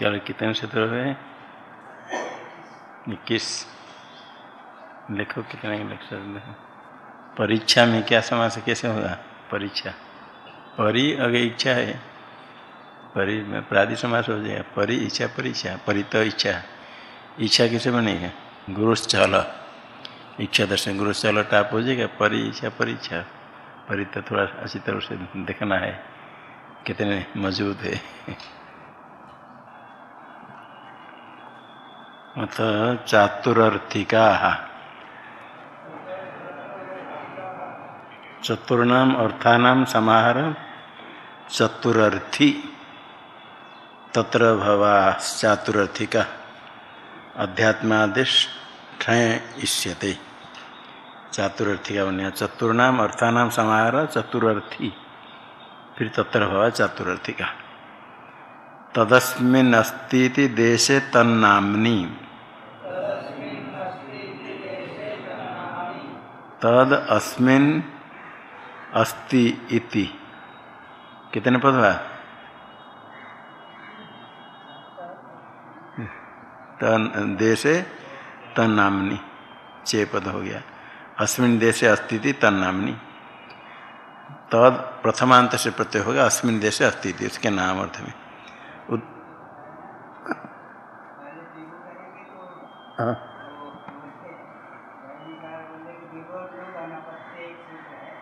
क्या कितने सूत्र हुए इक्कीस। लिखो कितने सकते परीक्षा में क्या समास कैसे होगा? परीक्षा। परी अगे इच्छा है, परि में प्रादि समास हो जाएगा। परि इच्छा, परीक्षा। परित इच्छा। इच्छा कैसे बनेगा गुरुश्चल इच्छा दर्शन गुरुश्चल टाप हो जाएगा। परि इच्छा, परीक्षा। परित थोड़ा अच्छी तरह से देखना है। कितने मज़बूत है। अत चातुरर्थिका। चतुर्णाम अर्थानाम समाहार चतुरर्थी। तत्र भवा चातुरर्थिका अध्यात्मादेश ठय इष्यते चातुरर्थिका बने चतुर्णाम अर्थानाम समाहार चतुरर्थी। फिर तत्र भवा चातुरर्थिका तदस्मिन् अस्ती देशे तन्नाम्नि। तद अस्मिन् अस्ति इति। कितने पद हुआ तन, देशे तन्नाम्नि। छः पद हो गया। अस्मिन देशे अस्तिति तन्नाम्नि। तद प्रथमांत से प्रत्यय होगा अस्मिन देशे अस्तिति। उसके नाम अर्थ में। हाँ।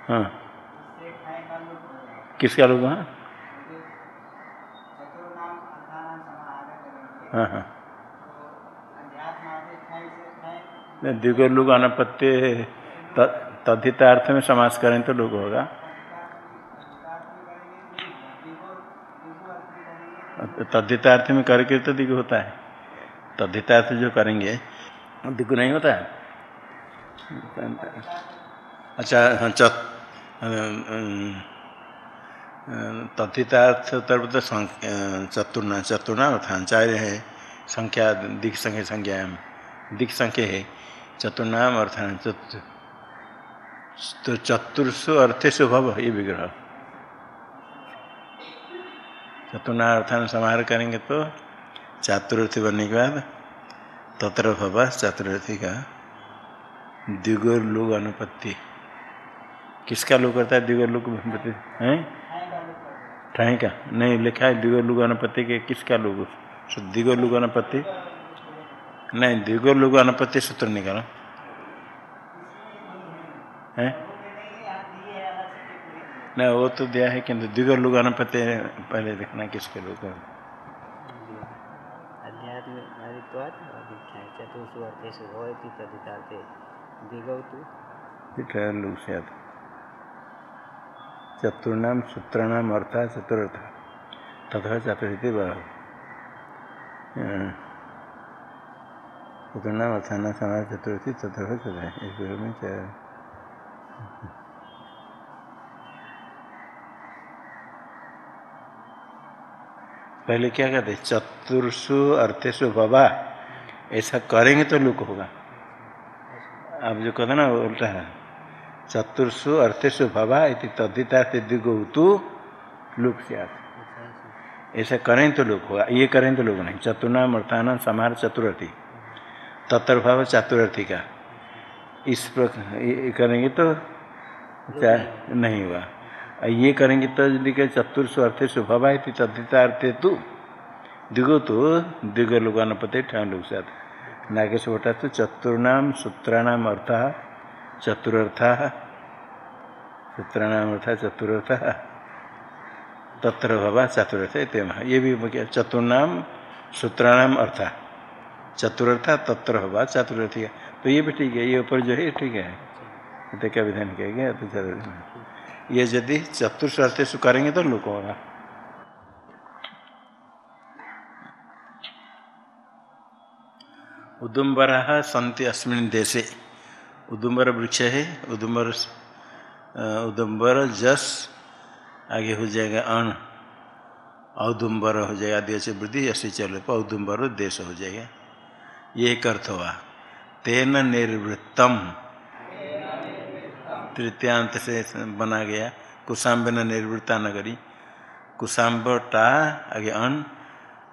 हाँ। किसका लोग हाँ हाँ। द्विगुर लोग अनपत्य तद्धितार्थ में समास करें तो लोग होगा। तद्धितार्थ में करके तो दिग होता है। तद्धितार्थ जो करेंगे दिग्गु नहीं होता है। अच्छा हाँ तद्धितार्थ तरफ़ तो चतुर्ना चतुर्ना अर्थाचार्य है। संख्या दिख संख्या संज्ञा दिख संख्या है। चतुर्नाम अर्थान चतु तो चतुर्सु भव, ये विग्रह। चतुर्ना अर्थान समाहार करेंगे तो चातुर्थी बनने के बाद तत्र भव चातुर्थी का द्विगुर लोग अनुपत्ति। किसका लोग करता है? द्विगुर लोग अनुपत्ति। है? ठाई का? नहीं, लिखा है द्विगुर लोग अनुपत्ति के किसका लोग द्विगुर लोग अनुपत्ति। नहीं, द्विगुर लोग अनुपत्ति सूत्र निकालो। है? नहीं वो तो दिया है किंतु द्विगुर लोग अनुपत्ति पहले देखना किसके लोग चतुर्णाम सूत्राणाम अर्थ चतुर्थ तथा चतुर्थी चतुर्णाम अर्थाना समाज चतुर्थी चतुर्थ इस में पहले क्या कहते चतुर्सु अर्थेशु बबा ऐसा करेंगे तो लुक होगा। आप जो कहते ना उल्टा है। चतुर्सु अर्थेशु भवा इति तद्धितार्थ दिगोतु लुक से ऐसा करें तो लोग होगा। ये करें तो लोग नहीं। चतुर्नाम अर्थान समार चतुर्थी तत्प्रभाव चतुर्थी का। इस प्रकार करेंगे तो नहीं। हुआ ये करेंगे तो यदि कहे चतुर्सु अर्थेशु भवा इति तद्धितार्थे तु। दिगो तो दिग लोगानुपति ठन लोग साथ। नागेश बटा तो चतुर्णाम सूत्राणाम अर्थ चतुर्थ सूत्राणाम अर्थ चतुर्थ तत्र भवा चतुर्थ इतम ये भी क्या चतुर्णाम सूत्राणाम अर्थ। चतुर्थ तत्र भवा चतुर्थी तो ये भी ठीक है, ये ऊपर जो है, ठीक है। तो क्या विधान कहेंगे तो चतुर्थ ये यदि चतुर्थ अर्थ करेंगे तो लोग होगा। उदुम्बर संति अस्मिन देशे। उदुम्बर वृक्ष है, उदुम्बर उदुम्बर जस आगे हो जाएगा अण, औदुम्बर हो जाएगा से वृद्धि ऐसे चलो औदुम्बर देश हो जाएगा। ये एक अर्थ हुआ। तेन निर्वृत्तम। तृतीयांत से बना गया। कुशाम्ब न निर्वृत्ता नगरी। कुशाम्ब टा आगे अन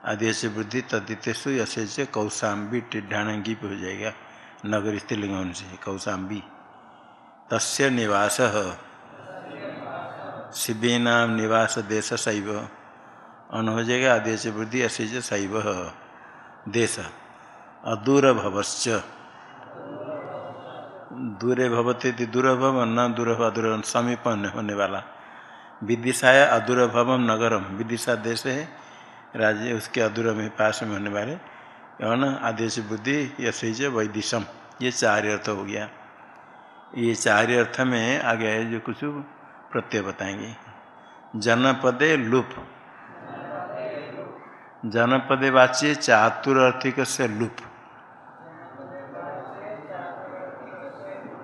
आदि से वृद्धि तद्दितेशु यसे से कौशाम्बी टिड्ढाणंगी हो जाएगा। नगर स्त्रीलिंग से कौशाम्बी। तस्य निवास। शिवीना निवास देश शैव। अन हो जाएगा आदि से वृद्धि असे शैव। देश। अदूर भवश्च दूरे भवते दूर भव न दूर अदूर समीप होने वाला। विदिशाया अदूर भवम नगरम विदिशा देश है, राज्य उसके अधूर में पास में होने वाले। यौन आदेश बुद्धि यश वैदिशम। ये चार अर्थ हो गया। ये चार अर्थ में आगे जो कुछ प्रत्यय बताएँगे। जनपदे लुप। जनपदे वाच्य चातुरार्थिक से लुप।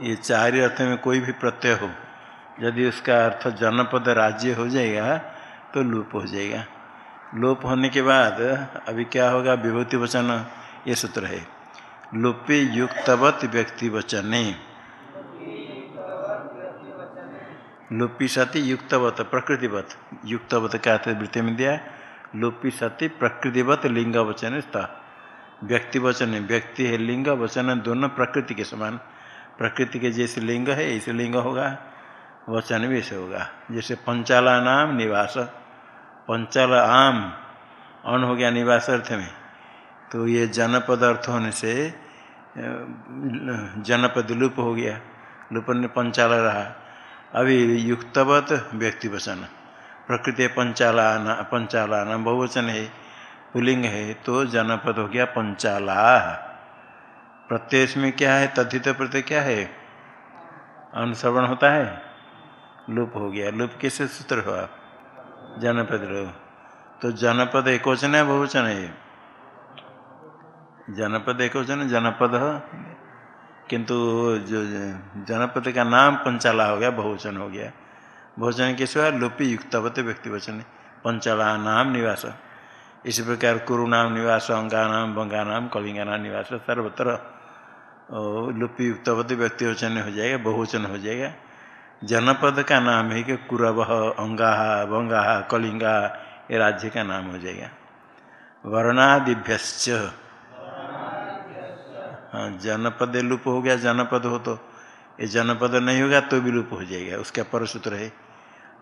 ये चार अर्थ में कोई भी प्रत्यय हो, यदि उसका अर्थ जनपद राज्य हो जाएगा तो लुप हो जाएगा। लोप होने के बाद, अभी क्या होगा? विभूति वचन, ये सूत्र है। लोपे युक्तवत व्यक्ति वचने। लोपी सती युक्तवत, प्रकृतिवत। युक्तवत क्या वृत्ति में दिया। लोपी सती प्रकृतिवत लिंग वचन व्यक्ति वचन, व्यक्ति है लिंग वचन दोनों प्रकृति के समान। प्रकृति के जैसे लिंग है, ऐसे लिंग होगा वचन भी ऐसे होगा। जैसे पंचाला नाम निवास पंचल आम अन हो गया निवास अर्थ में तो ये जनपद अर्थ होने से जनपद लुप हो गया। लुप ने पंचाल रहा। अभी युक्तवत व्यक्ति वचन। प्रकृति पंचाला पंचाला नाम बहुवचन है, पुलिंग है तो जनपद हो गया पंचाला। प्रत्यय में क्या है तथित प्रत्यय क्या है? अनुश्रवण होता है। लुप हो गया। लुप कैसे सूत्र हुआ? जनपद तो जनपद एक वचन है, बहुवचन है। जनपद एक वचन जनपद। किंतु जो जनपद का नाम पंचाला हो गया, बहुवचन हो गया। बहुवचन कैसे हुआ? लुपी युक्तवत व्यक्ति वचन पंचाला नाम निवास। इसी प्रकार कुरु नाम निवास अंगा नाम बंगा नाम कलिंगा नाम निवास, सर्वत्र। लुपी युक्तवत व्यक्ति वचन हो जाएगा, बहुवचन हो जाएगा। जनपद का नाम है कि कुरव अंगा बंगा कलिंगा, ये राज्य का नाम हो जाएगा। वर्णादिभ्य हाँ जनपद लुप हो गया, जनपद हो तो। ये जनपद नहीं होगा तो भी लुप हो जाएगा, उसका परसूत्र है।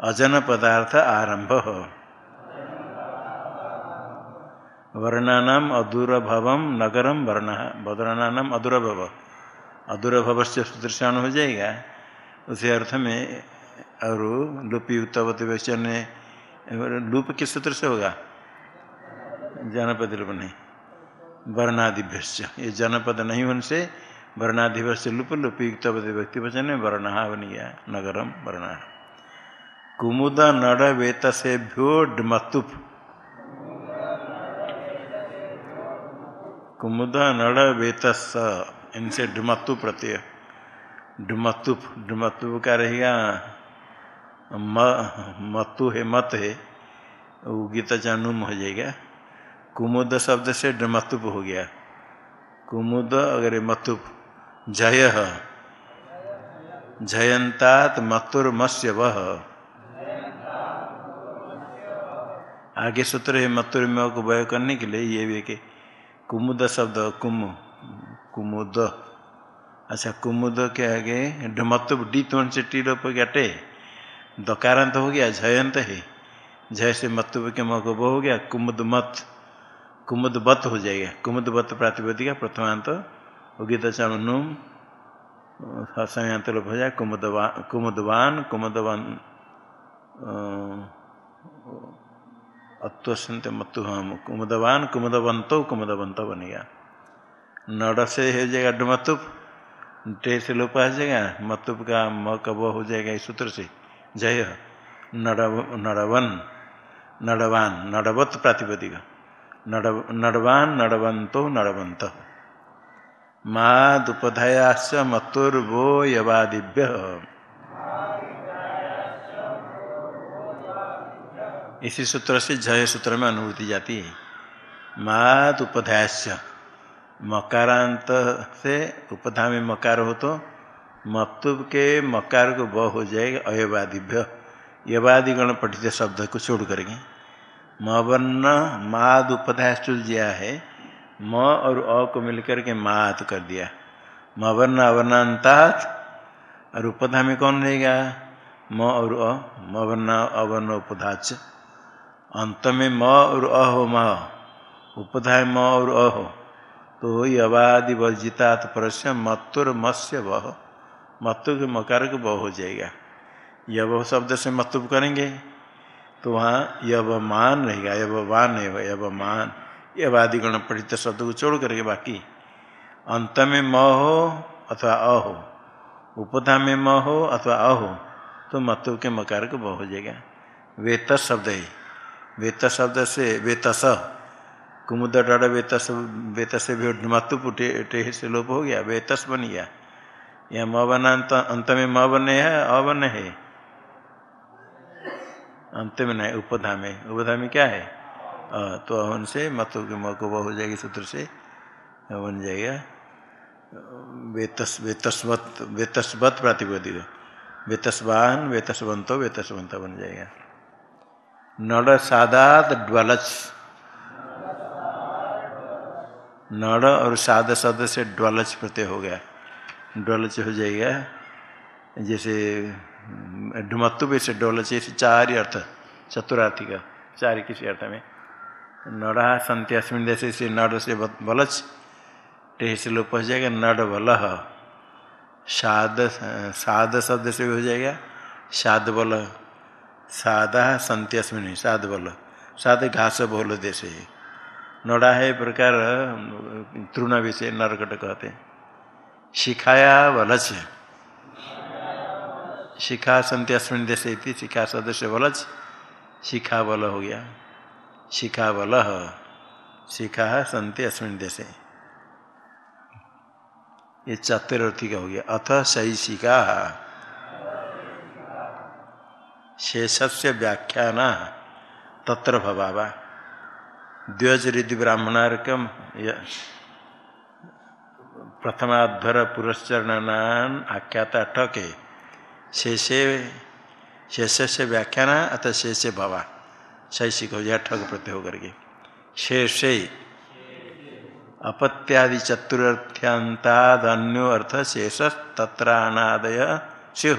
अजन पदार्थ आरंभ। हो वर्णानाम अधूरभवम नगरम वर्ण। वर्णानाम अधूरभव। अधूरभव से सूत्र हो जाएगा। उसी अर्थ में और लुपी उत्तवत वैश्चन लूप किस सूत्र से होगा? जनपद लुप नहीं। वर्णाधिभ्य ये जनपद नहीं होने से वर्णाधिभ्य लुप लुपी युक्तवत व्यक्ति वचन वर्ण बन गया। नगरम वर्ण। कुमुद नड़ वेत से भ्यो डमतुप। कुमुद नड़ वेत इनसे डमतु प्रत्यय। डुमतुप डुमतुप का रहेगा मतु है, मत है। वो गीता चानुम हो जाएगा। कुमुद शब्द से डुमतुप हो गया। कुमुद अगर मतुप जय जयंतात मतुर मत्स्य वह। आगे सूत्र है मतुर में को वय करने के लिए ये भी के कुमुद शब्द, कुम, कुमुद। अच्छा कुमुद के आगे ढमत्व डी तुण से टी रोप गटे दकारांत हो गया, जयंत है। जय से मतुब के मग हो गया, कुमुद मत। कुमुद बत हो जाएगा। कुमुद बत प्रातिपदिका प्रथमांत। उगित चनुम समयांत लोप हो जाए कुमुदवान कुमुदवान कुमुदवान अत्वसंत मतु हम कुमुदवान कुमुदवंतो कुमुदवंतो बनेगा नड़ से हो जाएगा डुमतुप टे से लोप आ जाएगा मतुब का म कब हो जाएगा इस सूत्र से। जय नड़व नड़वन, नड़वान, नड़वत प्रातिपदिक। नड़व नड़वान, नड़वंतो, नड़वंत। मादुपधयाश्च मतुर्वो यवादिभ्य। इसी सूत्र से जय सूत्र में अनुभूति जाती है। माद उपध्यास्य मकारांत से उपधा में मकार हो तो मतुब के मकार को ब हो जाएगा, अयवादिभ्य। यवादि गण पठित शब्द को छोड़ करेंगे। मवर्ण माद उपधाष्टुल दिया है, म और अ को मिलकर के मात कर दिया। मवर्ण अवर्णांतात और उपधा में कौन रहेगा? म और अ। मवर्ण अवर्ण उपधाच अंत में म और अ हो म उपधा म और अ हो तो यवादि वर्जितात परस्य मत्तुर मत्स्य वह, मत्तु के मकार को बह हो जाएगा। यव शब्द से मतुब करेंगे तो वहाँ यवमान रहेगा यववान नहीं यवमान यवादि गण पठित शब्द को छोड़ करके बाकी। अंत में म हो अथवा अ हो उपधा में म हो अथवा अ हो तो मतु के मकार को बह हो जाएगा। वेत शब्द है। वेत शब्द से वेतस कुमुद डर वेतस वेत से भी पुटे से लोप हो गया वेतस बन गया। यह म बना अंत में म बने है अवन है। अंत में नहीं उपधा में उपधा में क्या है? आ, तो अवन से मतु के म को हो जाएगी सूत्र से बन जाएगा। वेतस वेतस्वत वेतस्वत प्रातिपदिक। वेतस्वान वेतस्वंतो वेतस्वंत बन जाएगा। नड़ सादात ड्वलच नड़ और साद शब्द से ड्वलच प्रत्यय हो गया। ड्वलच हो जाएगा, जैसे, ढुमत्तु भी से डोलच ऐसे चार अर्थ, चतुरार्थी का, चार किसी अर्थ में। नड़ा संत्य अस्मिन जैसे से नड़ से बलच टेह से लोग पहुँच जाएगा, नड़ बल साद साद शब्द से भी हो जाएगा, साद बल सादा संत्य अस्मिन साद बल। साद घास बोल देश नड़ा है प्रकार, तृण विषय, नरकट कहते शिखाया बलच शिखा संत्य अस्मिन देश शिखा सदस्य बलच शिखा बल हो गया। शिखा बल। शिखा संत्य अस्मिन देश ये चतुर्थी का हो गया। अथ सही शिखा शेष से व्याख्यान तत्र भवावा। द्वज रिद्धि ब्राह्मणार्कम प्रथमाध्वर पुरस्चरण आख्याता ठके। शेषे शेष से व्याख्यान अतः शेष भवा। शैषिक हो जाए ठग प्रत्यय होकर के शेषे अपत्यादि चतुर्थ्यांताद अन्यो अर्थ शेष तत्रानादय स्यु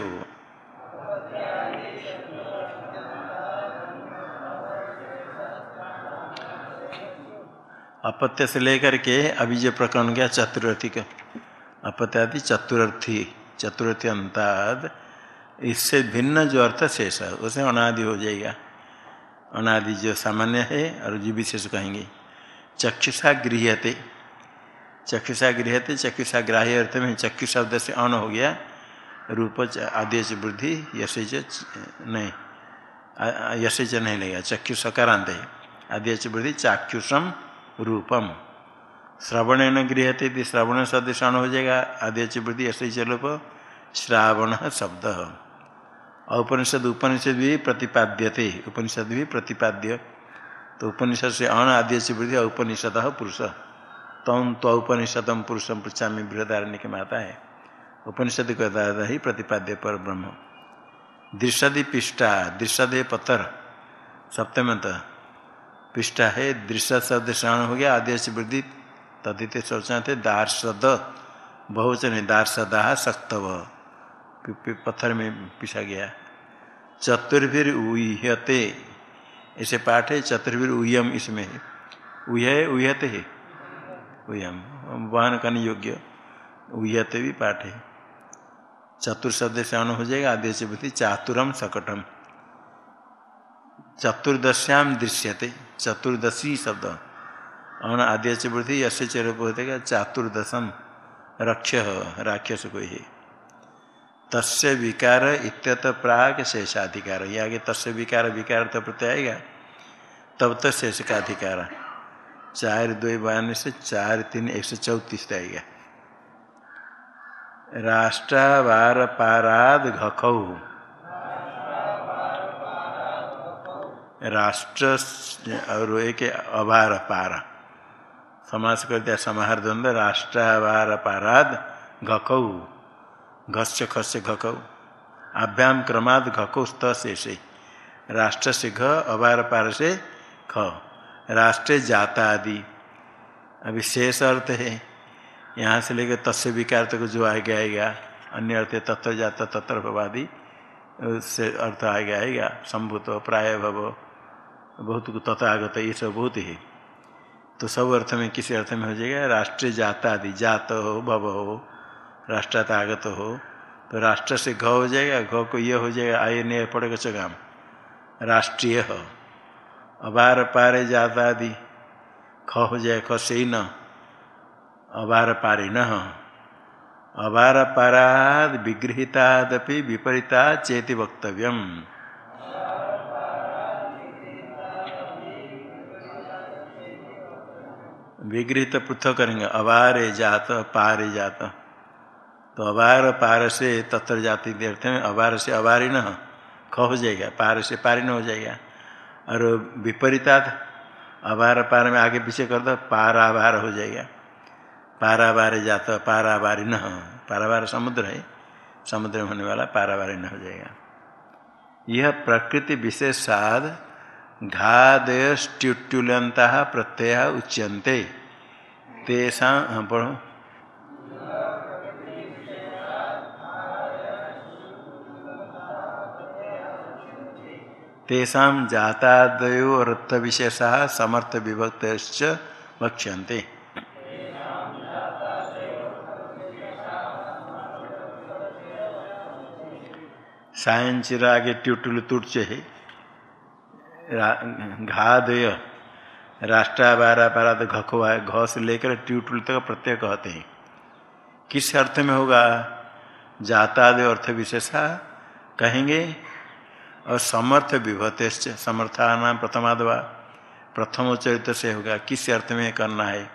अपत्य से लेकर के अभी जो प्रकरण गया चतुर्थी का। अपत्यादि चतुर्थी चतुर्थी अंताद। इससे भिन्न जो अर्थ शेष है, उसे अनादि हो जाएगा। अनादि जो सामान्य है और जो विशेष कहेंगे। चक्षुषा गृहते चक्षुषा गृहते चक्षुषा ग्राह्य अर्थ में चक्षु शब्द से अन हो गया। रूप आदि वृद्धि यश नहीं यश नहीं लगेगा चक्षु सकारांत है। आदि वृद्धि चाक्षुषम रूपम। श्रवण न गृहते श्रवण सदृश अण हो जाएगा। आदि वृद्धि यश रूप श्रावण शब्द। उपनिषद उपनिषद भी प्रतिपाद्य थे उपनिषद भी प्रतिपाद्य। तो उपनिषद से अण आदि से वृद्धि उपनिषद पुरुष। तम तो उपनिषदम पुरुषम पृछामी बृहदारण्य के माता है। उपनिषद को दादा ही प्रतिपाद्य पर ब्रह्म। दृषदि पिष्टा दृषदे पत्थर सप्तमत। पिष्टा है, दृश्य शब्द श्रवण हो गया आदि से वृद्धि, तदित सोचना थे, दार्शद बहुवचन दार्शदा सक्तव। पत्थर में पिसा गया। चतुर्भिर उहते ऐसे पाठ है, चतुर्भिर उयम इसमें है। उह उहते है। उयम वहन करने योग्य उहते भी पाठ है। चतुर शब्द अनु हो जाएगा, आदेश से बुद्धि चातुरम सकटम। चतुर्दश्याम दृश्यते। चतुर्दशी शब्द। अन आदेश वृद्धि यश चरूप होते चातुर्दशम रक्ष राक्षस को है। तस्य विकार इत्यत प्राग शेषाधिकार। ये आगे तस्य विकार विकार तो प्रत्यय आएगा। तब तक शेष का अधिकार चार दो बयान से चार तीन एक सौ चौतीस आएगा। राष्ट्रवार पाराद घखौ राष्ट्र और एक अभार पार। समास कर दिया, समाहार द्वंद्व राष्ट्रवार पाराद घखौ घस्य, खस्य, घकौ। आभ्याम क्रमाद, घको स्त शेषे राष्ट्र से घ, अभार पार से ख। राष्ट्र जाता आदि अभी शेष अर्थ है। यहाँ से लेकर तस्य विकार तक जो आगे आएगा, अन्य अर्थ तत्व जाता, तत्र भवादि उससे अर्थ आगे आएगा, संभूत, प्राय भव। बहुत तथागत ये सब बहुत ही। तो सब अर्थ में किसी अर्थ में हो जाएगा राष्ट्रीय जाता आदि जात हो, भव हो, राष्ट्रतागत हो तो राष्ट्र से घ हो जाएगा, घ को यह हो जाएगा, आय ने पड़ेगा चगाम। राष्ट्रीय हो। अबार पारे जाता आदि ख हो जाए, ख से ही न। अबार पारे न अबार पाराद विगृहितादपि विपरीता चेति वक्तव्यम। विगृहित पृथक करेंगे। अबारे जात, पारे जात। तो अवार पार से तत्र जाति अर्थ में अवार से अबारी न ख हो जाएगा। पार से पारी न हो जाएगा। और विपरीतात, अवार पार में आगे पीछे कर दो, पारावार हो जाएगा। पारावार जात पाराबारी न पारावार समुद्र है। समुद्र में होने वाला पाराबारी न हो जाएगा। यह प्रकृति विशेषाद घादयस्ट्युट्युलंता प्रत्यय उच्यन्ते। तेषा पढ़ो। तेषा जातादयो अर्थ विशेषा समर्थ विभक्त वक्ष्यन्ते। सायंचिर आगे ट्यूटुल तुर्च है घादय राष्ट्राबारा पारा तो घको है घ से लेकर ट्यूटुल तक प्रत्यय कहते हैं। किस अर्थ में होगा? जातादय अर्थ विशेषा, कहेंगे, और समर्थ विभते समर्थानाम प्रथमादवा प्रथम चरित्र से होगा। किस अर्थ में करना है?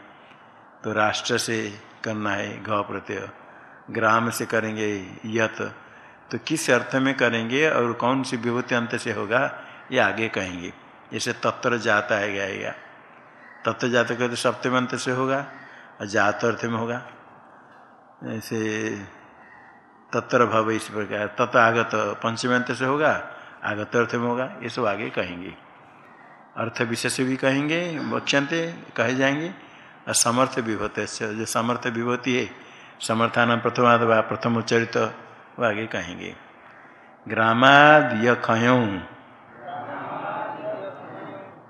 तो राष्ट्र से करना है घ प्रत्यय। ग्राम से करेंगे यत। तो किस अर्थ में करेंगे और कौन सी विभूति अंत से होगा? ये आगे कहेंगे। जैसे तत्व जाता है गाएगा तत्व जात कहते तो सप्तम अंत से होगा और जात अर्थ में होगा। ऐसे तत्र भव इस प्रकार तत् आगत पंचम अंत से होगा, आगत अर्थ में होगा, ये सब आगे कहेंगे। अर्थ विशेष भी कहेंगे वक्षंते कहे जाएँगे, और समर्थ विभूत जो समर्थ विभूति है समर्थान प्रथमाद प्रथम उच्चरित, वो आगे कहेंगे। ग्रामाद य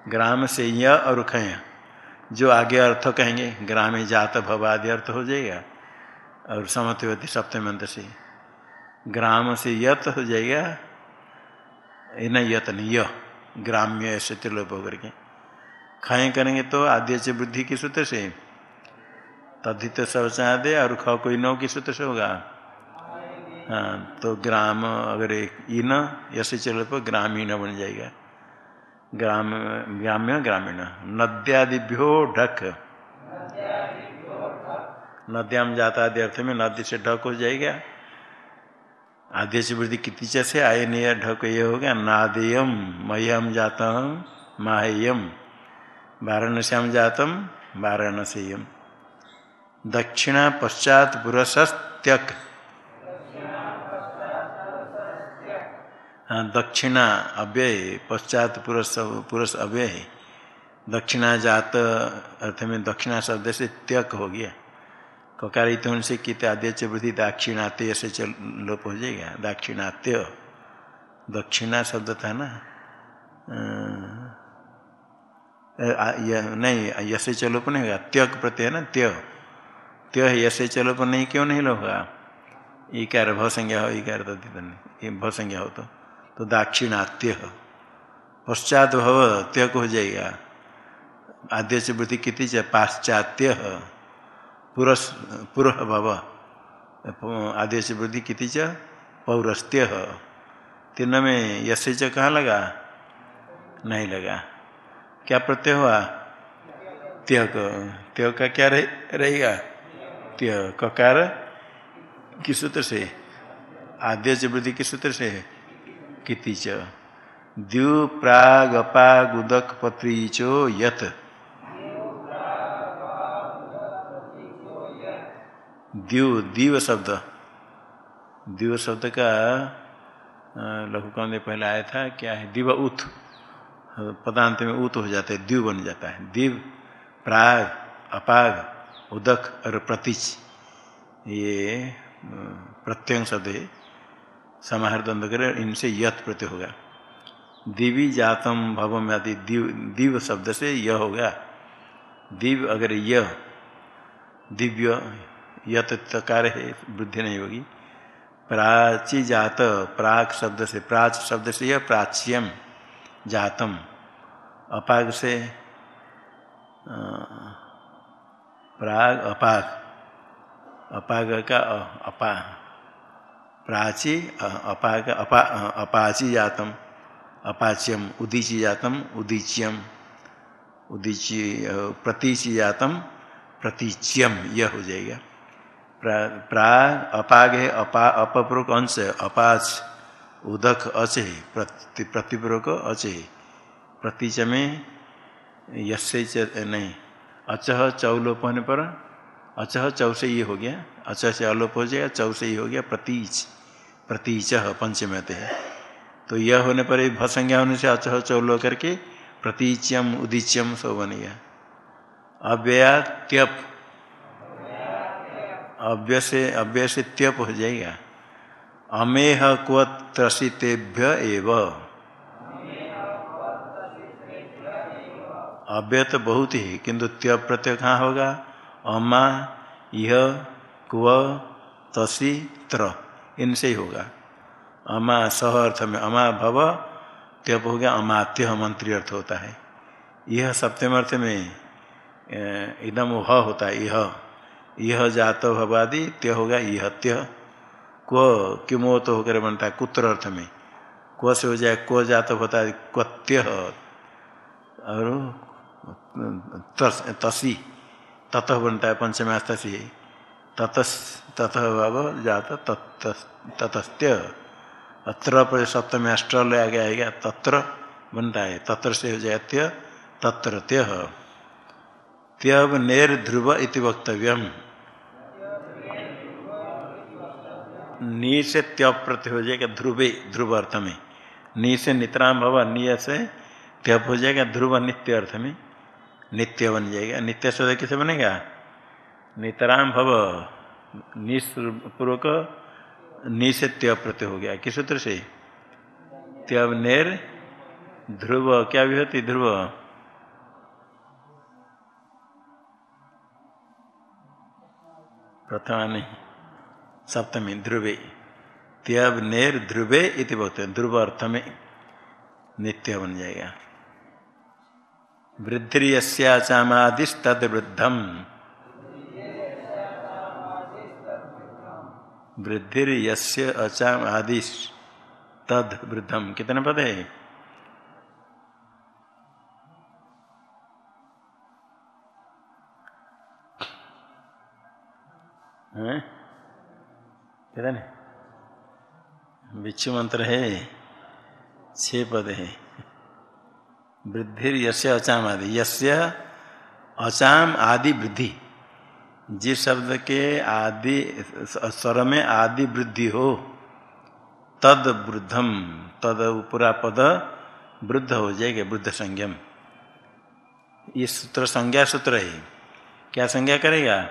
ग्राम से य और खय जो आगे अर्थ कहेंगे, ग्रामे जात भवादि अर्थ हो जाएगा। और समत्वती सप्तम अंत से, ग्राम से यत हो जाएगा न यत नहीं य ग्राम्य ऐसे त्रिलोप होकर के। खय करेंगे तो आद्य से वृद्धि की सूत्र से, तद्धित शौचादे और ख कोई नौ की सूत्र से होगा। हाँ तो ग्राम अगर एक इन ऐसे चलो तो ग्रामीण बन जाएगा। ग्राम, ग्राम्य, ग्रामीण। नद्यादिभ्यो ढक। नद्याम जाता आदि अर्थ में, नदी से ढक हो जाएगा। आद्य से वृद्धि कितनी से आय निय ढक ये हो गया, नादेयम, मह्यम जातम, माहेयम। वाराणस्याम जातम, वाराणसीयम। दक्षिणा पश्चात पुरसत्यक दक्षिणा अव्यय पश्चात पुरुष पुरुष अव्यय। है दक्षिणा जात अर्थ में दक्षिणा शब्द से त्यक हो गया। ककारित होने से कित आद्य वृद्धि दाक्षिणात्य से चल लोप हो जाएगा। दाक्षिणात्य। दक्षिणा शब्द था ना? आ, या, नहीं यसे चलोप नहीं होगा। त्यक प्रत्यय ना त्य। त्य है यसे चलोप नहीं क्यों नहीं होगा? इकार भव संज्ञा हो इकार तो ये भव संज्ञा हो तो। तो दाक्षिणात्य पश्चात भव त्यक हो जाएगा। आद्य से वृद्धि च पाश्चात्य पुरस पुरह भव। आद्य से वृद्धि च पौरस्त्य तीन में यश च कहाँ लगा? नहीं लगा। क्या प्रत्यय हुआ? त्यक त्यक का क्या रहे, रहेगा? त्य ककार किस सूत्र से? आद्य से वृद्धि किस सूत्र से किति च। द्यु प्रागपागुदक पत्रीचो यत। द्यु दीव शब्द दीव शब्द का लघु कौन पहले आया था, क्या है? दिव उथ। पदांत में उत हो जाता है द्वीव बन जाता है। द्वीव प्राग, अपाग, उदक और प्रतीच। ये प्रत्यंग शब्द है। समाहार द्वंद करे इनसे यथ प्रत्यय होगा दिवी जातम भवम आदि दिव दिव शब्द से यह होगा दिव अगर यह, दिव्य यत तकार है, वृद्धि नहीं होगी। प्राची जात, प्राक शब्द से, प्राच शब्द से यह प्राच्यम जातम। अपाग से प्राग, अपाग। अपाग का अपा। प्राची अपाक अपा अपाची जातम अपाच्यम उदीची जातम उदीच्यम, उदीची प्रतीची जातम प्रतीच्यम, यह हो जाएगा। प्राग अपाग है, अपा अपपूर्वक अंश अपाच, उदक अच है, प्रति प्रतिपूर्वक अच है। प्रतीच में यसे नहीं अचह चौलोप होने पर अचह चौ से ये हो गया। अचह से अलोप हो जाएगा, चौ से ये हो गया, प्रतीच। प्रतीच पंचमते है। तो यह होने पर भसंज्ञा होने से अचह चौलो करके प्रतीच्यम, उदीच्यम सब बन गया। अव्यया त्यप अव्य से अव्य से त्यप हो जाएगा। अमेह क्व त्रसितेभ्य एव। अव्य तो बहुत ही, किंतु त्यप प्रत्यय कहाँ होगा? अमा यह क्व, तसी, त्र। इनसे ही होगा। अमा सह अर्थ में अमा भव, त्यप हो गया अमात्य मंत्री अर्थ होता है। यह सप्तम अर्थ में एकदम ह होता है यह यह जात भवादि त्य होगा यह त्य क्व किमो तो होकर बनता है, कुत्र अर्थ में। क्व से हो जाए, क्व जात होता है क्वत्य और तसी। ततः बनता है पंचमास्तसी ततस, ततः भाव जात ततस्त्य। अत्र पर सप्तम अष्टल आगे आएगा, तत्र बनता है। तत्र से हो जाए त्य, तत्र त्य। त्यब नेर ध्रुव इति वक्तव्यम। नी से त्यप प्रत्यय हो जाएगा ध्रुवे, ध्रुव अर्थ में। नी से नितराम भव नी से त्यप हो जाएगा ध्रुव नित्य अर्थ में। नित्य बन जाएगा। नित्य शब्द किसे बनेगा? नितराम भव निपूर्वक नी से त्यप प्रत्यय हो गया। किस सूत्र से? त्यब नेर ध्रुव। क्या होती ध्रुव। प्रथमा नहीं, सप्तमी ध्रुवे। त्यब नेर ध्रुवे इति बोलते हैं। ध्रुव अर्थ में नित्य बन जाएगा। वृद्धि यस्याचामादिस्तद वृद्धि यस्य अचाम आदिश तद वृद्धम कितने पद? हैं? कितने बिच्छू मंत्र है, छह पद है। वृद्धि यस्य अचाम आदि। यस्य अचाम आदि वृद्धि। जिस शब्द के आदि, स्वर में आदि वृद्धि हो, तद वृद्धम, तद पूरा पद वृद्ध हो जाएगा, वृद्ध संज्ञम। ये सूत्र संज्ञा सूत्र है। क्या संज्ञा करेगा?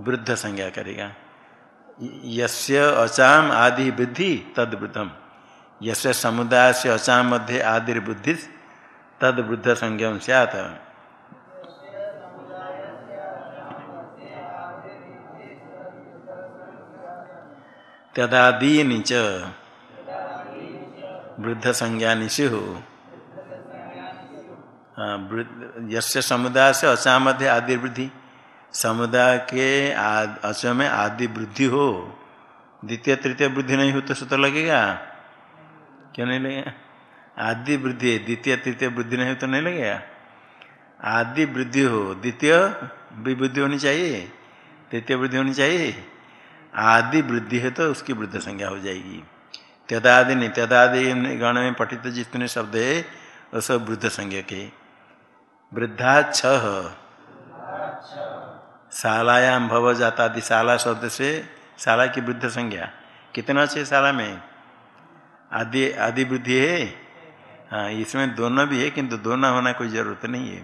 वृद्ध संज्ञा करेगा। यस्य अचाम आदि वृद्धि, तद वृद्धम। यस्य समुदाय से अचाम मध्य आदि बुद्धि तद वृद्ध संज्ञम सैत तदादीन च वृद्ध संज्ञा हो यस्य समुदाय से अचाम मध्य आदि वृद्धि समुदाय के अच में आदि वृद्धि हो। द्वितीय तृतीय वृद्धि नहीं हो तो सूत्र लगेगा क्यों नहीं लगेगा आदि वृद्धि है, द्वितीय, तृतीय वृद्धि नहीं तो नहीं लगेगा? आदि वृद्धि हो, द्वितीय भी वृद्धि होनी चाहिए? तृतीय वृद्धि होनी चाहिए? आदि वृद्धि है तो उसकी वृद्ध संज्ञा हो जाएगी। त्यदादि नहीं, त्यदादि गण में पठित जितने शब्द है, वो सब वृद्ध संज्ञा के। वृद्धा छह शालायाम भव जाता आदि शाला शब्द से शाला की वृद्ध संज्ञा। कितना अच्छे शाला में? आदि आदि वृद्धि है। हाँ इसमें दोनों भी है, किंतु दोनों होना कोई ज़रूरत नहीं है।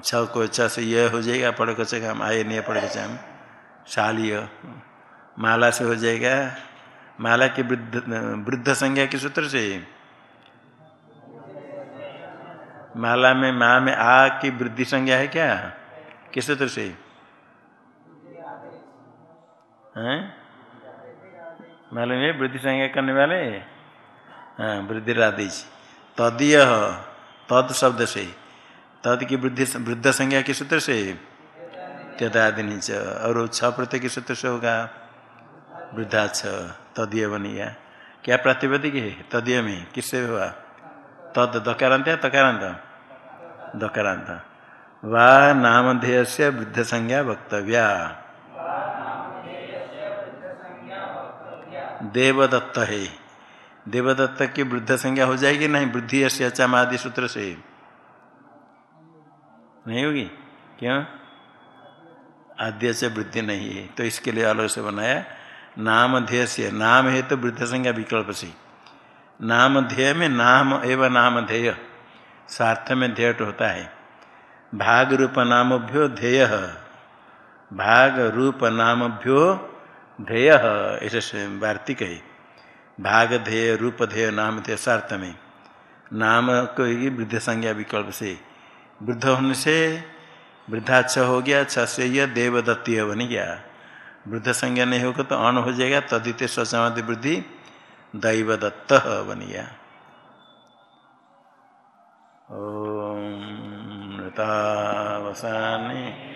छ को छ से यह हो जाएगा पढ़ को हम आए नहीं पढ़ को हम शालीय माला से हो जाएगा। माला की वृद्ध वृद्ध संज्ञा के सूत्र से। माला में माँ में आ की वृद्धि संज्ञा है क्या? किस सूत्र से? हैं? मालूम है वृद्धि संज्ञा करने वाले? हाँ वृद्धि राधेश तदीय, तद शब्द से। तद की वृद्धि वृद्ध संज्ञा के सूत्र से। त्यदादिनी च, और छ प्रत्यय के सूत्र से होगा। वृद्धा छ तदीय बनेगा क्या प्रातिपदिक है? तदीय में किससे हुआ? तद दकारांत या तकारांत? दकारांत। वा नामधेय से वृद्ध संज्ञा वक्तव्या। देवदत्त है। देवदत्त की वृद्ध संज्ञा हो जाएगी, नहीं, वृद्धि अचम आदि सूत्र से। नहीं होगी? क्यों? आद्य से वृद्धि नहीं है। तो इसके लिए अलग से बनाया, नाम ध्येय से। नाम है तो वृद्ध संज्ञा विकल्प से। नाम ध्येय में नाम एवं नाम ध्येय। स्वार्थ में ध्येय होता है। भाग रूप नामभ्यो ध्येय। भाग रूप नामभ्यो ध्येय ऐसे वार्तिक है। भाग ध्येय, रूप ध्येय, नाम ध्येय स्वार्थ में। नाम को वृद्ध संज्ञा विकल्प से। वृद्ध होने से वृद्धाक्ष हो गया, छ से यह देवदत्तीय बन गया। वृद्ध संज्ञा नहीं होगा तो अण हो जाएगा, तदित स्वचामति वृद्धि दैवदत्त बन गया। ओम मृतावसाने